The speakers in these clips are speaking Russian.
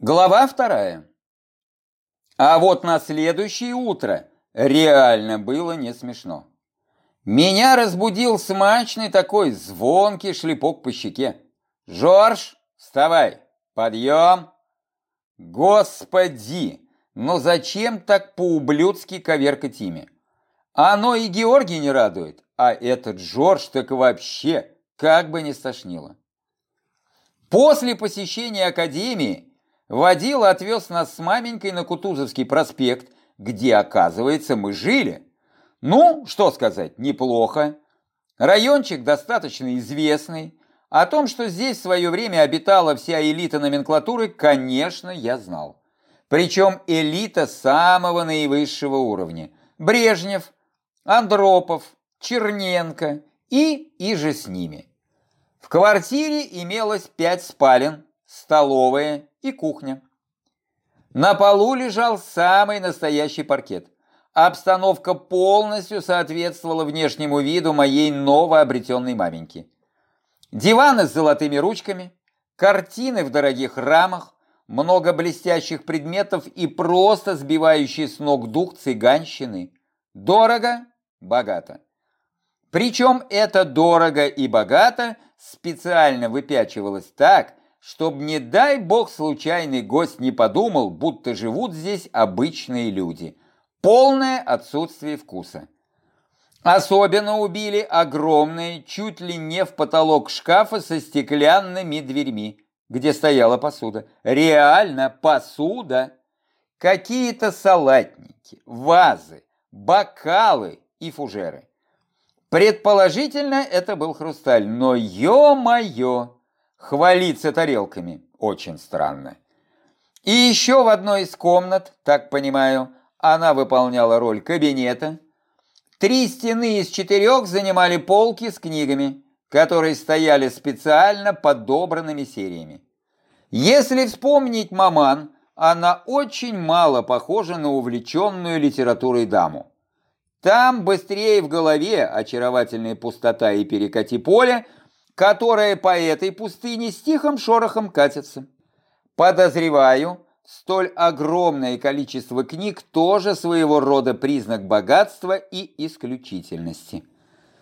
Глава вторая. А вот на следующее утро реально было не смешно. Меня разбудил смачный такой звонкий шлепок по щеке. «Жорж, вставай! Подъем!» Господи! Но зачем так по-ублюдски коверкать имя? Оно и Георгий не радует, а этот Жорж так вообще как бы не стошнило. После посещения академии Водила отвез нас с маменькой на Кутузовский проспект, где, оказывается, мы жили. Ну, что сказать, неплохо. Райончик достаточно известный. О том, что здесь в свое время обитала вся элита номенклатуры, конечно, я знал. Причем элита самого наивысшего уровня. Брежнев, Андропов, Черненко и и же с ними. В квартире имелось пять спален, столовая и кухня. На полу лежал самый настоящий паркет. Обстановка полностью соответствовала внешнему виду моей новообретенной маменьки. Диваны с золотыми ручками, картины в дорогих рамах, много блестящих предметов и просто сбивающий с ног дух цыганщины. Дорого, богато. Причем это дорого и богато специально выпячивалось так, чтобы, не дай бог, случайный гость не подумал, будто живут здесь обычные люди. Полное отсутствие вкуса. Особенно убили огромные, чуть ли не в потолок шкафа со стеклянными дверьми, где стояла посуда. Реально посуда. Какие-то салатники, вазы, бокалы и фужеры. Предположительно, это был хрусталь, но ё-моё! Хвалиться тарелками очень странно. И еще в одной из комнат, так понимаю, она выполняла роль кабинета. Три стены из четырех занимали полки с книгами, которые стояли специально подобранными сериями. Если вспомнить маман, она очень мало похожа на увлеченную литературой даму. Там быстрее в голове очаровательная пустота и перекати поле – которая по этой пустыне с тихим шорохом катится. Подозреваю, столь огромное количество книг тоже своего рода признак богатства и исключительности.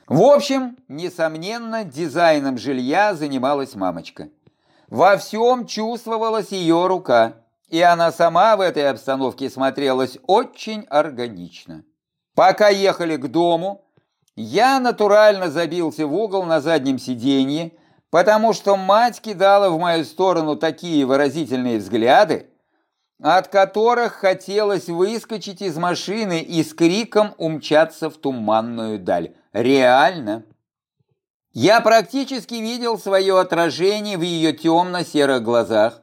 В общем, несомненно, дизайном жилья занималась мамочка. Во всем чувствовалась ее рука, и она сама в этой обстановке смотрелась очень органично. Пока ехали к дому, я натурально забился в угол на заднем сиденье, потому что мать кидала в мою сторону такие выразительные взгляды, от которых хотелось выскочить из машины и с криком умчаться в туманную даль. Реально. Я практически видел свое отражение в ее темно-серых глазах,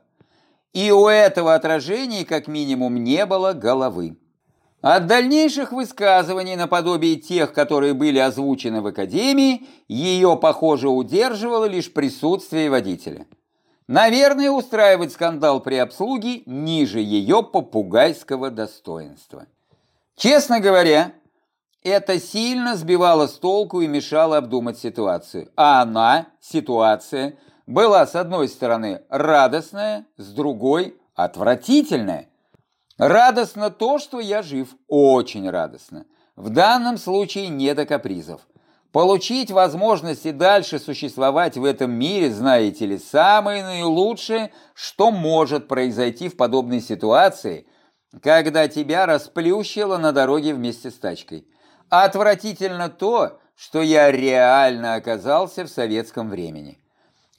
и у этого отражения как минимум не было головы. От дальнейших высказываний наподобие тех, которые были озвучены в Академии, ее, похоже, удерживало лишь присутствие водителя. Наверное, устраивать скандал при обслуге ниже ее попугайского достоинства. Честно говоря, это сильно сбивало с толку и мешало обдумать ситуацию. А она, ситуация, была с одной стороны радостная, с другой отвратительная. Радостно то, что я жив, очень радостно. В данном случае не до капризов. Получить возможность и дальше существовать в этом мире, знаете ли, самое наилучшее, что может произойти в подобной ситуации, когда тебя расплющило на дороге вместе с тачкой. Отвратительно то, что я реально оказался в советском времени.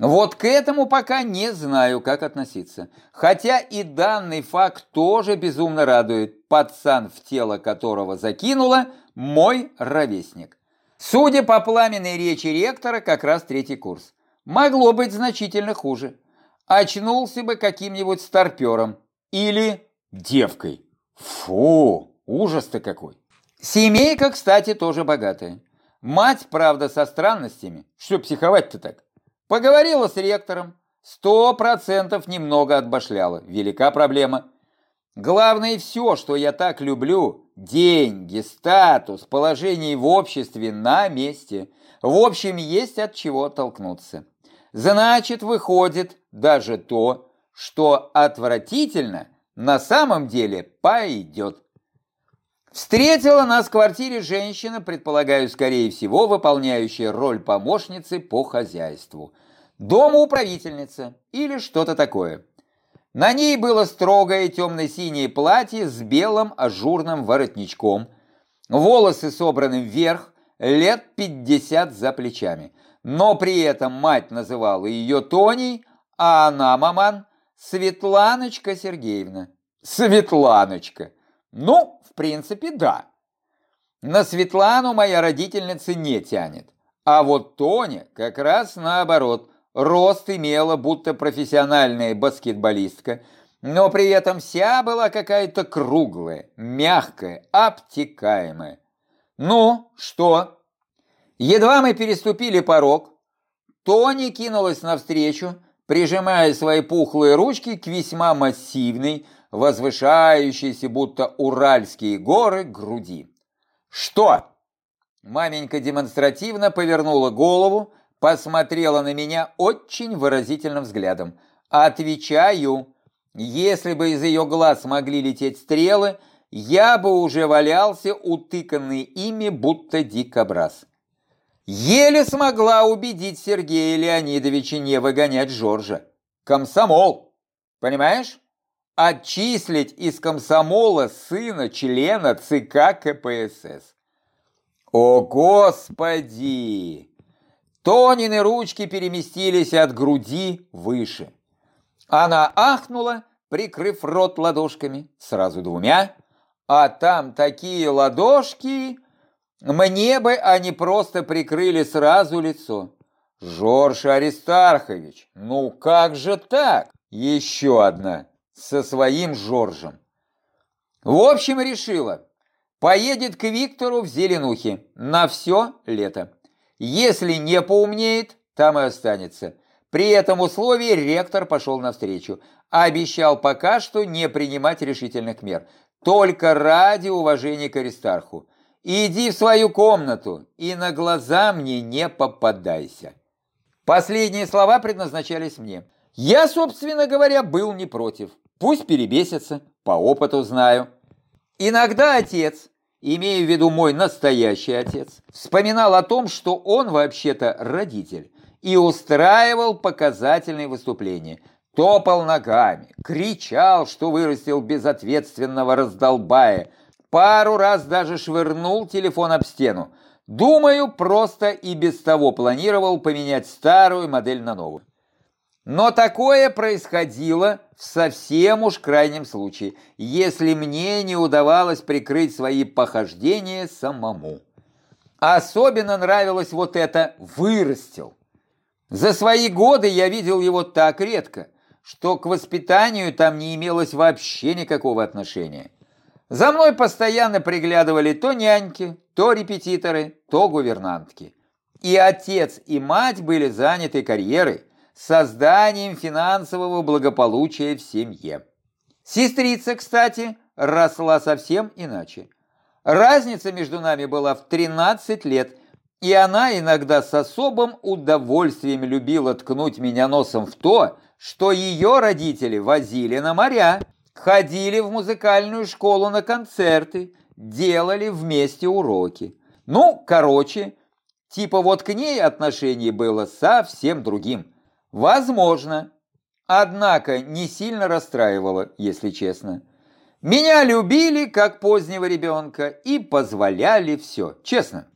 Вот к этому пока не знаю, как относиться. Хотя и данный факт тоже безумно радует. Пацан, в тело которого закинула, мой ровесник. Судя по пламенной речи ректора, как раз третий курс. Могло быть значительно хуже. Очнулся бы каким-нибудь старпером. Или девкой. Фу, ужас-то какой. Семейка, кстати, тоже богатая. Мать, правда, со странностями. Что психовать-то так? Поговорила с ректором. Сто процентов немного отбашляла. Велика проблема. Главное все, что я так люблю, деньги, статус, положение в обществе на месте. В общем, есть от чего оттолкнуться. Значит, выходит даже то, что отвратительно на самом деле пойдет. Встретила нас в квартире женщина, предполагаю, скорее всего, выполняющая роль помощницы по хозяйству. Домоуправительница или что-то такое. На ней было строгое темно-синее платье с белым ажурным воротничком. Волосы собраны вверх, лет 50 за плечами. Но при этом мать называла ее Тоней, а она, маман, Светланочка Сергеевна. Светланочка. Ну, в принципе, да. На Светлану моя родительница не тянет. А вот Тоня как раз наоборот. Рост имела, будто профессиональная баскетболистка, но при этом вся была какая-то круглая, мягкая, обтекаемая. Ну, что? Едва мы переступили порог, Тони кинулась навстречу, прижимая свои пухлые ручки к весьма массивной, возвышающейся, будто уральские горы, груди. «Что?» Маменька демонстративно повернула голову, посмотрела на меня очень выразительным взглядом. «Отвечаю, если бы из ее глаз могли лететь стрелы, я бы уже валялся, утыканный ими, будто дикобраз». Еле смогла убедить Сергея Леонидовича не выгонять Жоржа. Комсомол, понимаешь? отчислить из комсомола сына члена ЦК КПСС. О, Господи! Тонины ручки переместились от груди выше. Она ахнула, прикрыв рот ладошками, сразу двумя, а там такие ладошки, мне бы они просто прикрыли сразу лицо. Жорж Аристархович, ну как же так? Еще одна со своим Жоржем. В общем, решила, поедет к Виктору в Зеленухе на все лето. Если не поумнеет, там и останется. При этом условии ректор пошел навстречу, обещал пока что не принимать решительных мер, только ради уважения к Аристарху. Иди в свою комнату и на глаза мне не попадайся. Последние слова предназначались мне. Я, собственно говоря, был не против. Пусть перебесится, по опыту знаю. Иногда отец, имея в виду мой настоящий отец, вспоминал о том, что он вообще-то родитель, и устраивал показательные выступления. Топал ногами, кричал, что вырастил безответственного раздолбая, пару раз даже швырнул телефон об стену. Думаю, просто и без того планировал поменять старую модель на новую. Но такое происходило в совсем уж крайнем случае, если мне не удавалось прикрыть свои похождения самому. Особенно нравилось вот это «вырастил». За свои годы я видел его так редко, что к воспитанию там не имелось вообще никакого отношения. За мной постоянно приглядывали то няньки, то репетиторы, то гувернантки. И отец, и мать были заняты карьерой, созданием финансового благополучия в семье. Сестрица, кстати, росла совсем иначе. Разница между нами была в 13 лет, и она иногда с особым удовольствием любила ткнуть меня носом в то, что ее родители возили на моря, ходили в музыкальную школу на концерты, делали вместе уроки. Ну, короче, типа вот к ней отношение было совсем другим. Возможно. Однако не сильно расстраивало, если честно. Меня любили, как позднего ребенка, и позволяли все, честно.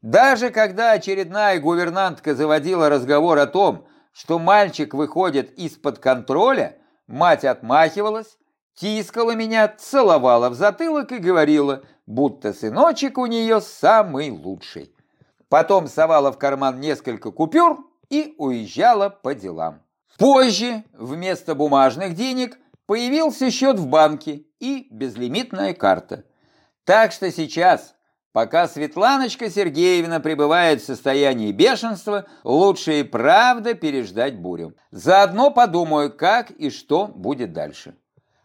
Даже когда очередная гувернантка заводила разговор о том, что мальчик выходит из-под контроля, мать отмахивалась, тискала меня, целовала в затылок и говорила, будто сыночек у нее самый лучший. Потом совала в карман несколько купюр и уезжала по делам. Позже вместо бумажных денег появился счет в банке и безлимитная карта. Так что сейчас, пока Светланочка Сергеевна пребывает в состоянии бешенства, лучше и правда переждать бурю. Заодно подумаю, как и что будет дальше.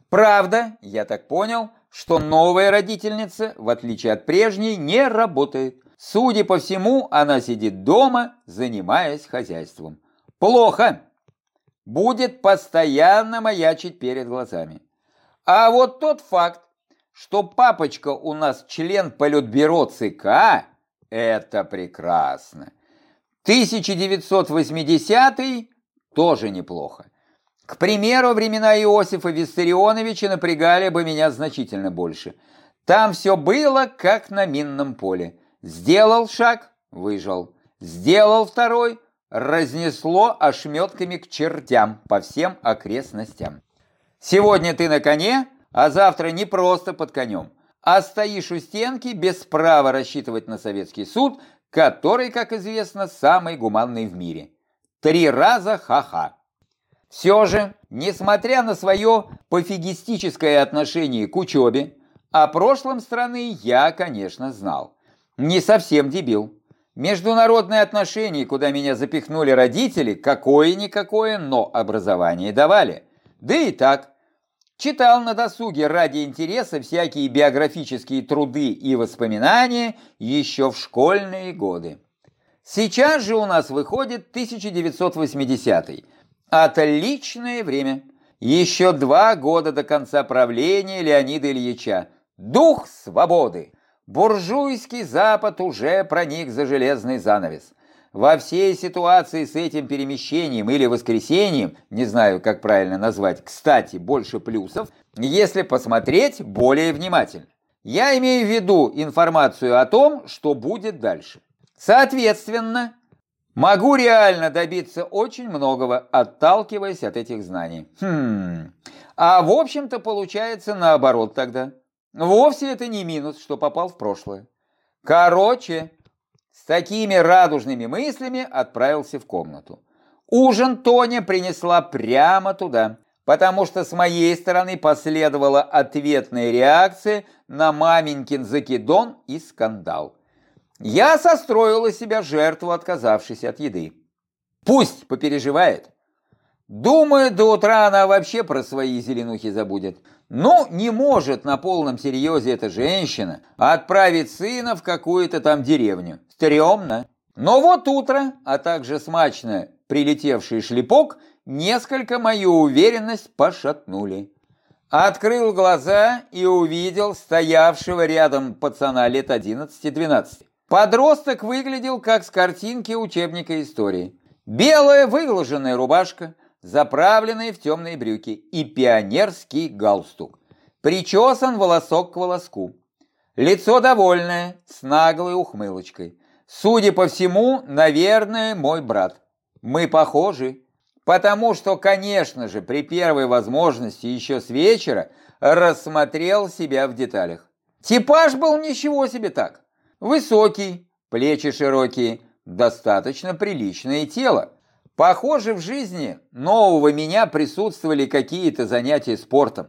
Правда, я так понял, что новая родительница, в отличие от прежней, не работает. Судя по всему, она сидит дома, занимаясь хозяйством. Плохо. будет постоянно маячить перед глазами. А вот тот факт, что папочка у нас член Политбюро ЦК, это прекрасно. 1980 тоже неплохо. К примеру, времена Иосифа Виссарионовича напрягали бы меня значительно больше. Там все было, как на минном поле. Сделал шаг – выжил. Сделал второй – разнесло ошметками к чертям по всем окрестностям. Сегодня ты на коне, а завтра не просто под конем, а стоишь у стенки без права рассчитывать на советский суд, который, как известно, самый гуманный в мире. Три раза ха-ха. Все же, несмотря на свое пофигистическое отношение к учебе, о прошлом страны я, конечно, знал. Не совсем дебил. Международные отношения, куда меня запихнули родители, какое-никакое, но образование давали. Да и так, читал на досуге ради интереса всякие биографические труды и воспоминания еще в школьные годы. Сейчас же у нас выходит 1980 Отличное время. Еще два года до конца правления Леонида Ильича. Дух свободы. Буржуйский Запад уже проник за железный занавес. Во всей ситуации с этим перемещением или воскресением, не знаю, как правильно назвать, кстати, больше плюсов, если посмотреть более внимательно. Я имею в виду информацию о том, что будет дальше. Соответственно, могу реально добиться очень многого, отталкиваясь от этих знаний. Хм, а в общем-то получается наоборот тогда. Вовсе это не минус, что попал в прошлое. Короче, с такими радужными мыслями отправился в комнату. Ужин Тоня принесла прямо туда, потому что с моей стороны последовала ответная реакция на маменькин закидон и скандал. Я состроила себя жертву, отказавшись от еды. Пусть попереживает. Думаю, до утра она вообще про свои зеленухи забудет. Ну, не может на полном серьезе эта женщина отправить сына в какую-то там деревню. Стремно. Но вот утро, а также смачно прилетевший шлепок, несколько мою уверенность пошатнули. Открыл глаза и увидел стоявшего рядом пацана лет 11-12. Подросток выглядел как с картинки учебника истории. Белая выглаженная рубашка – заправленные в темные брюки и пионерский галстук. Причесан волосок к волоску. Лицо довольное, с наглой ухмылочкой. Судя по всему, наверное, мой брат. Мы похожи, потому что, конечно же, при первой возможности еще с вечера рассмотрел себя в деталях. Типаж был ничего себе так. Высокий, плечи широкие, достаточно приличное тело. Похоже, в жизни нового меня присутствовали какие-то занятия спортом.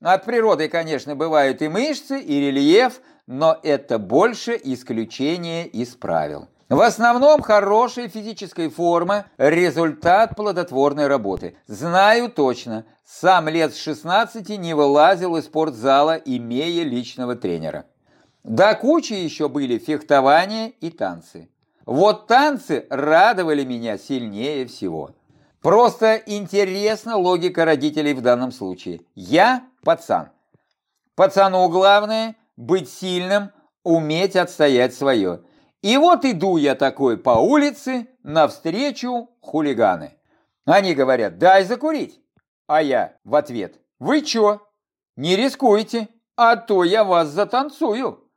От природы, конечно, бывают и мышцы, и рельеф, но это больше исключение из правил. В основном хорошая физическая форма – результат плодотворной работы. Знаю точно, сам лет с 16 не вылазил из спортзала, имея личного тренера. До кучи еще были фехтование и танцы. Вот танцы радовали меня сильнее всего. Просто интересна логика родителей в данном случае. Я пацан. Пацану главное быть сильным, уметь отстоять свое. И вот иду я такой по улице, навстречу хулиганы. Они говорят, дай закурить. А я в ответ, вы чё? Не рискуйте, а то я вас затанцую.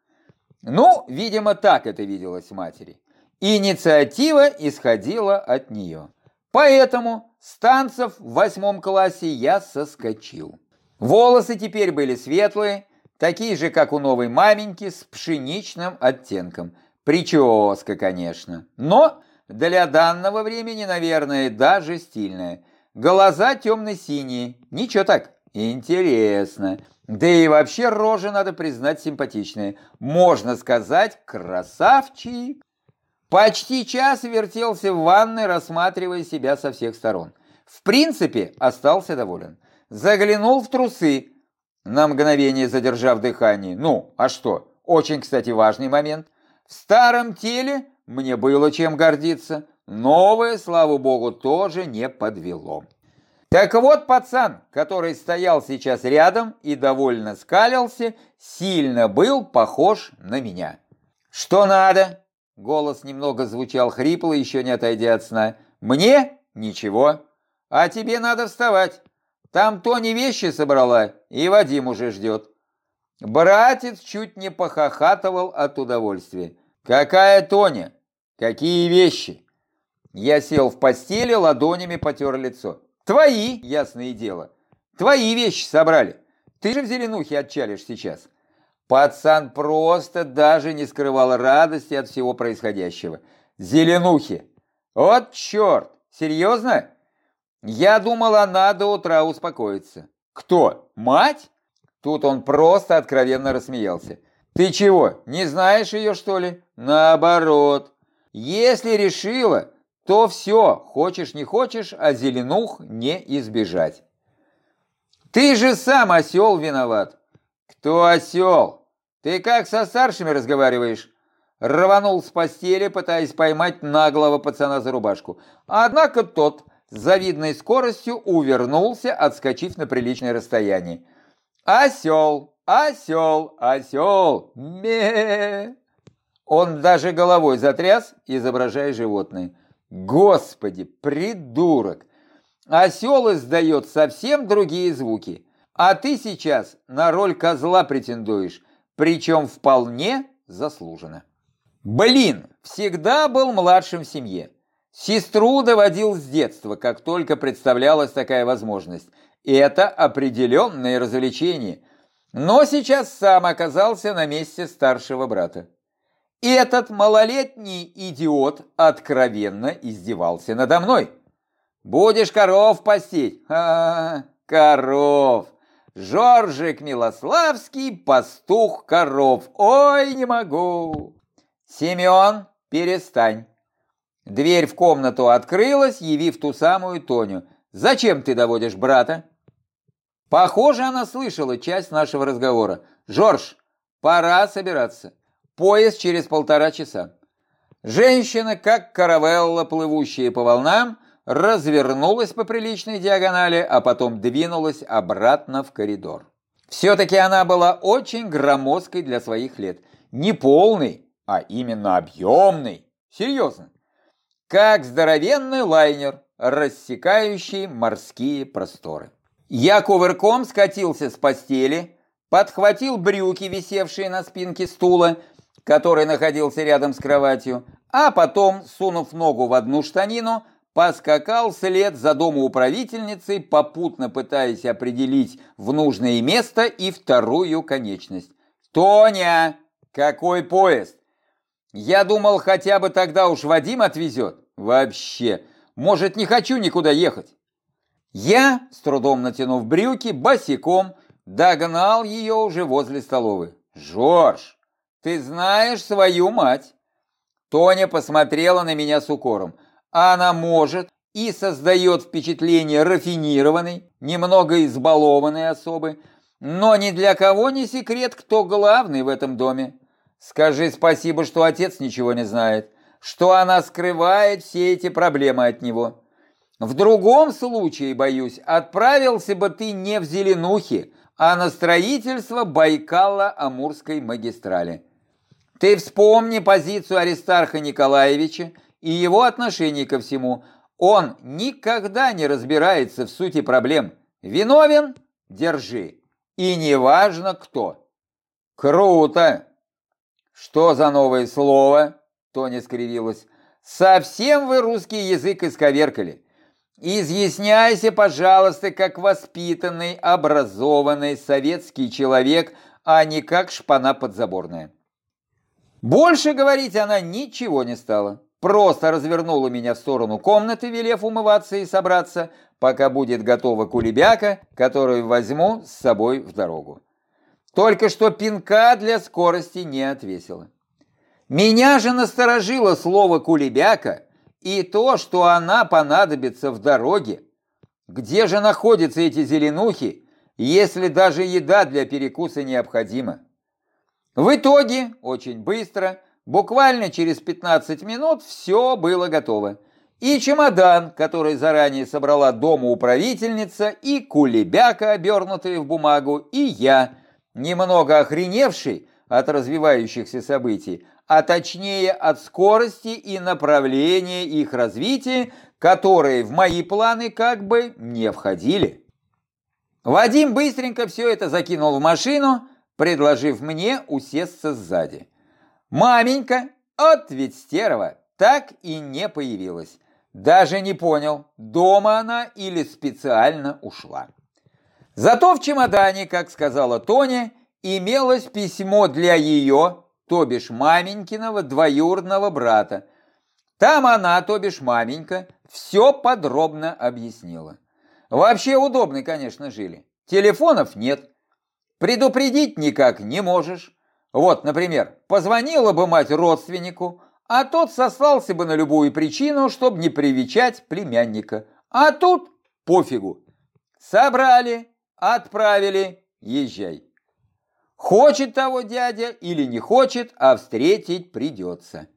Ну, видимо, так это виделось матери. Инициатива исходила от нее. Поэтому с танцев в восьмом классе я соскочил. Волосы теперь были светлые, такие же, как у новой маменьки, с пшеничным оттенком. Прическа, конечно, но для данного времени, наверное, даже стильная. Глаза темно-синие, ничего так, интересно. Да и вообще рожа, надо признать, симпатичная. Можно сказать, красавчик. Почти час вертелся в ванной, рассматривая себя со всех сторон. В принципе, остался доволен. Заглянул в трусы, на мгновение задержав дыхание. Ну, а что? Очень, кстати, важный момент. В старом теле мне было чем гордиться. Новое, слава богу, тоже не подвело. Так вот, пацан, который стоял сейчас рядом и довольно скалился, сильно был похож на меня. «Что надо?» — голос немного звучал хрипло, еще не отойдя от сна. «Мне? Ничего. А тебе надо вставать. Там Тони вещи собрала, и Вадим уже ждет». Братец чуть не похохатывал от удовольствия. «Какая Тоня? Какие вещи?» Я сел в постели, ладонями потер лицо. «Твои, ясное дело. Твои вещи собрали. Ты же в зеленухе отчалишь сейчас». Пацан просто даже не скрывал радости от всего происходящего. Зеленухи. Вот черт, серьезно? Я думала, надо до утра успокоиться. Кто? Мать? Тут он просто откровенно рассмеялся. «Ты чего, не знаешь ее, что ли?» «Наоборот. Если решила, то все, хочешь не хочешь, а зеленух не избежать». «Ты же сам осел виноват». «Кто осел? Ты как со старшими разговариваешь?» Рванул с постели, пытаясь поймать наглого пацана за рубашку. Однако тот с завидной скоростью увернулся, отскочив на приличное расстояние. «Осел! Осел! Осел! ме Он даже головой затряс, изображая животное. «Господи, придурок! Осел издает совсем другие звуки, а ты сейчас на роль козла претендуешь, причем вполне заслуженно». Блин, всегда был младшим в семье. Сестру доводил с детства, как только представлялась такая возможность – это определенное развлечение. Но сейчас сам оказался на месте старшего брата. Этот малолетний идиот откровенно издевался надо мной. «Будешь коров пастить?» -а, -а коров! Жоржик Милославский, пастух коров. Ой, не могу! Семен, перестань. Дверь в комнату открылась, явив ту самую Тоню. «Зачем ты доводишь брата?» Похоже, она слышала часть нашего разговора. «Жорж, пора собираться. Поезд через полтора часа». Женщина, как каравелла, плывущая по волнам, развернулась по приличной диагонали, а потом двинулась обратно в коридор. Все-таки она была очень громоздкой для своих лет. Не полный, а именно объемный. Серьезно. Как здоровенный лайнер, рассекающий морские просторы. Я кувырком скатился с постели, подхватил брюки, висевшие на спинке стула, который находился рядом с кроватью, а потом, сунув ногу в одну штанину, поскакал след за домоуправительницей, попутно пытаясь определить в нужное место и вторую конечность. «Тоня! Какой поезд? Я думал, хотя бы тогда уж Вадим отвезет. Вообще, может, не хочу никуда ехать. Я, с трудом натянув брюки, босиком догнал ее уже возле столовой. «Жорж, ты знаешь свою мать!» Тоня посмотрела на меня с укором. «Она может и создает впечатление рафинированной, немного избалованной особы, но ни для кого не секрет, кто главный в этом доме. Скажи спасибо, что отец ничего не знает, что она скрывает все эти проблемы от него». В другом случае, боюсь, отправился бы ты не в Зеленухе, а на строительство Байкала-Амурской магистрали. Ты вспомни позицию Аристарха Николаевича и его отношение ко всему. Он никогда не разбирается в сути проблем. Виновен – держи. И неважно кто. Круто! Что за новое слово? Тоня скривилась. Совсем вы русский язык исковеркали. Изъясняйся, пожалуйста, как воспитанный, образованный советский человек, а не как шпана подзаборная. Больше говорить она ничего не стала. Просто развернула меня в сторону комнаты, велев умываться и собраться, пока будет готова кулебяка, которую возьму с собой в дорогу. Только что пинка для скорости не отвесила. Меня же насторожило слово «кулебяка», и то, что она понадобится в дороге. Где же находятся эти зеленухи, если даже еда для перекуса необходима? В итоге, очень быстро, буквально через 15 минут, все было готово. и чемодан, который заранее собрала дома управительница, и кулебяка, обернутые в бумагу, и я, немного охреневший от развивающихся событий, а точнее от скорости и направления их развития, которые в мои планы как бы не входили. Вадим быстренько все это закинул в машину, предложив мне усесться сзади. Маменька, от ведь стерва, так и не появилась. Даже не понял, дома она или специально ушла. Зато в чемодане, как сказала Тоня, имелось письмо для ее, то бишь маменькиного двоюродного брата. Там она, то бишь маменька, все подробно объяснила. Вообще удобно, конечно, жили. Телефонов нет. Предупредить никак не можешь. Вот, например, позвонила бы мать родственнику, а тот сослался бы на любую причину, чтобы не привечать племянника. А тут пофигу. Собрали, отправили, езжай. Хочет того дядя или не хочет, а встретить придется.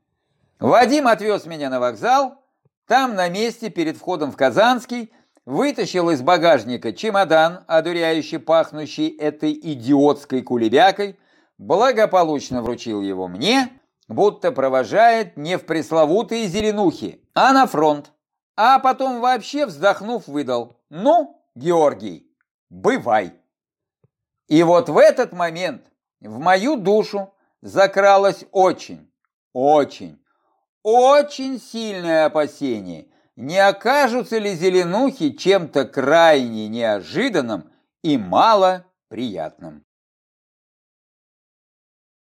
Вадим отвез меня на вокзал, там на месте перед входом в Казанский вытащил из багажника чемодан, одуряющий пахнущий этой идиотской кулебякой, благополучно вручил его мне, будто провожает не в пресловутые зеленухи, а на фронт. А потом вообще вздохнув выдал «Ну, Георгий, бывай». И вот в этот момент в мою душу закралось очень, очень, очень сильное опасение, не окажутся ли зеленухи чем-то крайне неожиданным и мало приятным.